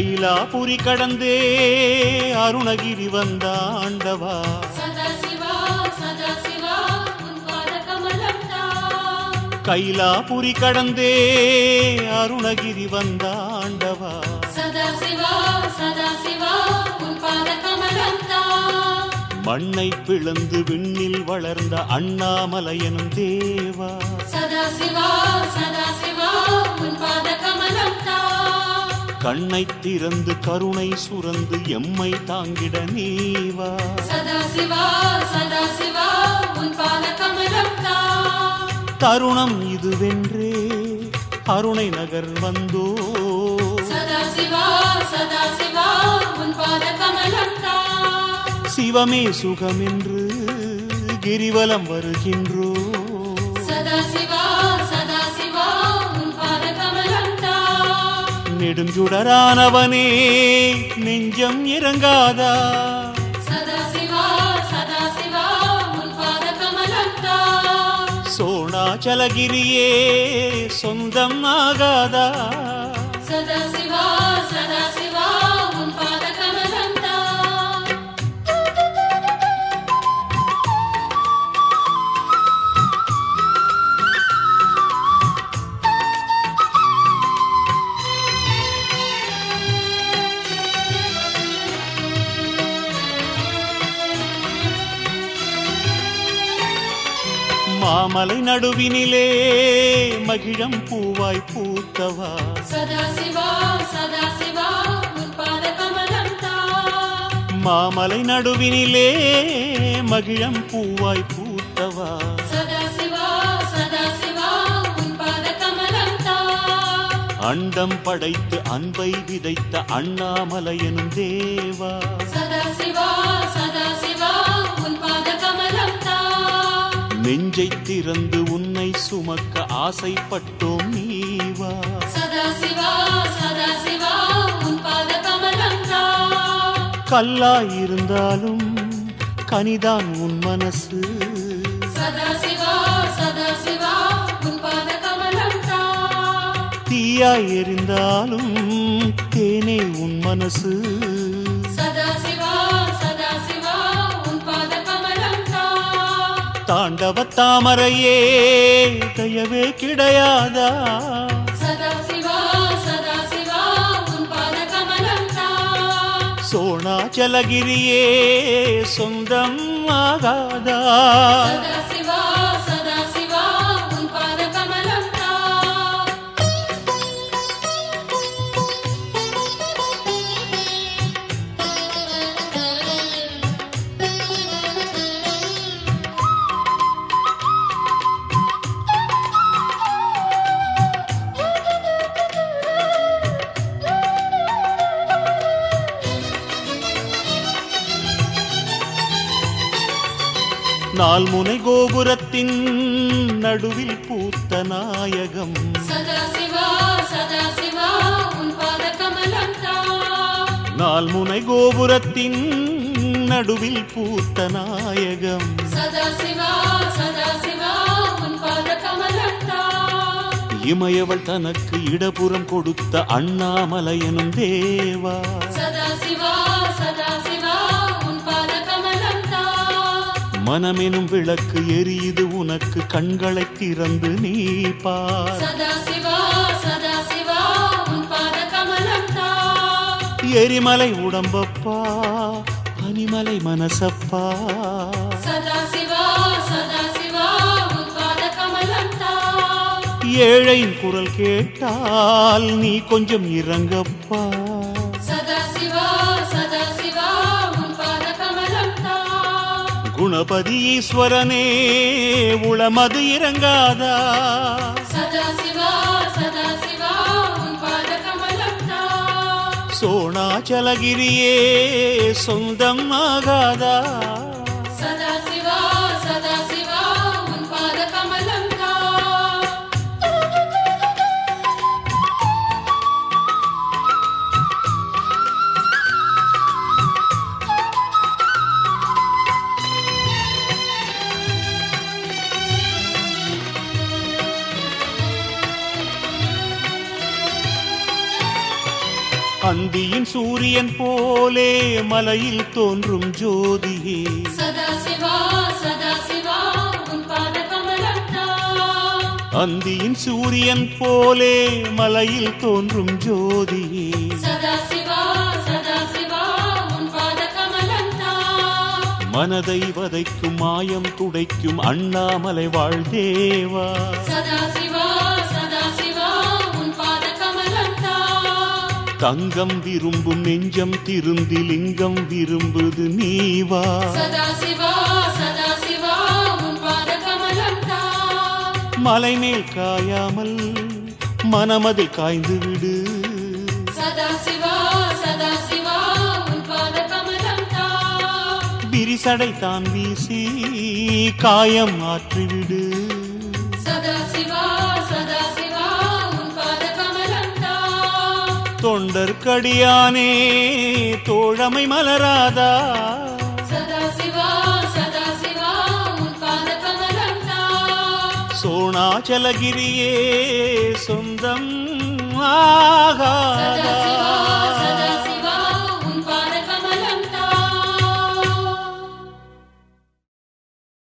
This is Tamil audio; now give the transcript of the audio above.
கைலாபுரி கடந்தே அருணகிரி வந்த ஆண்டவா. கைலாபுரி கடந்தே அருணகிரி வந்த ஆண்டவா. மண்ணை பிளந்து விண்ணில் வளர்ந்த அண்ணாமலையனும் தேவா. சதாசிவா சதாசிவா கண்ணை திறந்து கருணை சுரந்து எம்மை தாங்கிட நீவா? சதாசிவா சதாசிவா உன் பாத கமலம் தருணம் இதுவென்றே அருணை நகர் வந்தோ? சதாசிவா சதாசிவா உன் பாத கமலம் சிவமே சுகமென்று கிரிவலம் வருகின்றோ? சதாசிவா நெடுஞ்சுடரானவனே நெஞ்சம் இறங்காதா சோணாச்சலகிரியே சொந்தம் ஆகாதா மாமலை நடுவினிலே மகிழம் பூவாய் பூத்தவா? மாமலை நடுவினிலே மகிழம் பூவாய் பூத்தவா? அண்டம் படைத்து அன்பை விதைத்த அண்ணாமலையனும் தேவா. சதாசிவா சதாசிவா நெஞ்சை திறந்து உன்னை சுமக்க ஆசைப்பட்டோம் நீவா. சதாசிவா சதாசிவா உன் பாத கமலம் கல்லாயிருந்தாலும் கனிதான் உன் மனசு. சதாசிவா சதாசிவா உன் பாத கமலம் தீயாய் எரிந்தாலும் தேனே உன் மனசு. சதாசிவா தாண்டவ தாமரையே தயவே கிடையாதா? சோணாச்சலகிரியே சொந்தம் ஆகாதா? நால்முனை கோபுரத்தின் நடுவில் பூத்த நாயகம். நால்முனை கோபுரத்தின் நடுவில் பூத்த நாயகம். இமயவள் தனக்கு இடபுறம் கொடுத்த அண்ணாமலையனும் தேவா. சதாசிவா சதாசிவா மனமெனும் விளக்கு எரியுது உனக்கு கண்களை திறந்து நீ பார். எரிமலை உடம்பப்பா பனிமலை மனசப்பா. ஏழையின் குரல் கேட்டால் நீ கொஞ்சம் இறங்கப்பா. குணபதி ஈஸ்வரனே உளமது இறங்காதா? சோணாச்சலகிரியே சொந்தம் ஆகாதா? அந்தியின் சூரியன் போலே மலையில் தோன்றும் ஜோதியே. அந்தியின் சூரியன் போலே மலையில் தோன்றும் ஜோதியே. மனதை வதைக்கும் மாயம் துடைக்கும் அண்ணாமலை வாழ்தேவா தங்கம் விரும்பும் நெஞ்சம் திருந்தி லிங்கம் விரும்புது நீவா? சதாசிவா சதாசிவா உன் பாத கமலம் தான். மலை மேல் காயாமல் மனமதில் காய்ந்து விடு. விரிசடை தான். வீசி காயம் ஆற்றிவிடு. தொண்டர்க்கடியானே தோழமை மலராதா? சோணாச்சலகிரியே சொந்தம் ஆகாதா?